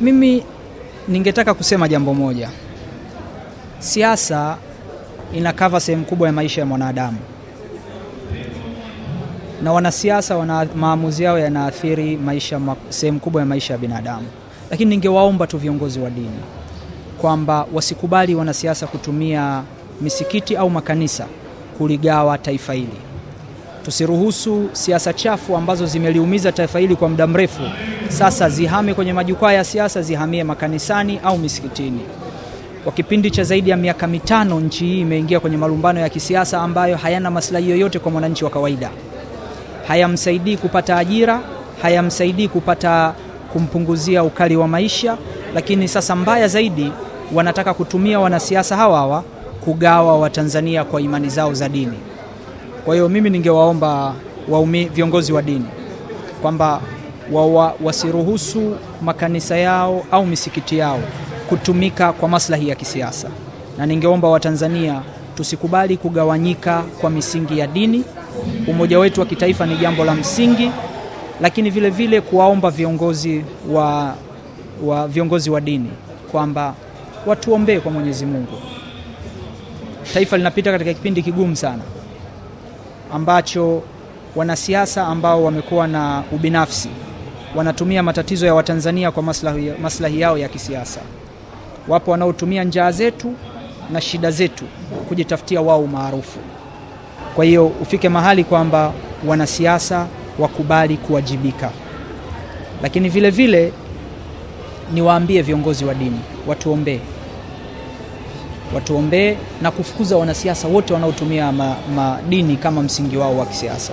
Mimi ningetaka kusema jambo moja. Siasa inakava sehemu kubwa ya maisha ya mwanadamu, na wanasiasa wana maamuzi yao yanaathiri maisha sehemu kubwa ya maisha ya binadamu, lakini ningewaomba tu viongozi wa dini kwamba wasikubali wanasiasa kutumia misikiti au makanisa kuligawa taifa hili. Tusiruhusu siasa chafu ambazo zimeliumiza taifa hili kwa muda mrefu sasa zihame kwenye majukwaa ya siasa, zihamie makanisani au misikitini. Kwa kipindi cha zaidi ya miaka mitano, nchi hii imeingia kwenye malumbano ya kisiasa ambayo hayana maslahi yoyote kwa mwananchi wa kawaida, hayamsaidii kupata ajira, hayamsaidii kupata kumpunguzia ukali wa maisha, lakini sasa mbaya zaidi, wanataka kutumia wanasiasa hawa hawa kugawa Watanzania kwa imani zao za dini. Kwa hiyo mimi ningewaomba waumi, viongozi wa dini kwamba wa, wasiruhusu makanisa yao au misikiti yao kutumika kwa maslahi ya kisiasa, na ningeomba Watanzania tusikubali kugawanyika kwa misingi ya dini. Umoja wetu wa kitaifa ni jambo la msingi, lakini vile vile kuwaomba viongozi wa, wa, viongozi wa dini kwamba watuombee kwa Mwenyezi Mungu. Taifa linapita katika kipindi kigumu sana ambacho wanasiasa ambao wamekuwa na ubinafsi wanatumia matatizo ya Watanzania kwa maslahi, maslahi yao ya kisiasa. Wapo wanaotumia njaa zetu na shida zetu kujitafutia wao maarufu. Kwa hiyo ufike mahali kwamba wanasiasa wakubali kuwajibika, lakini vile vile niwaambie viongozi wa dini watuombee, watuombee na kufukuza wanasiasa wote wanaotumia madini ma kama msingi wao wa kisiasa.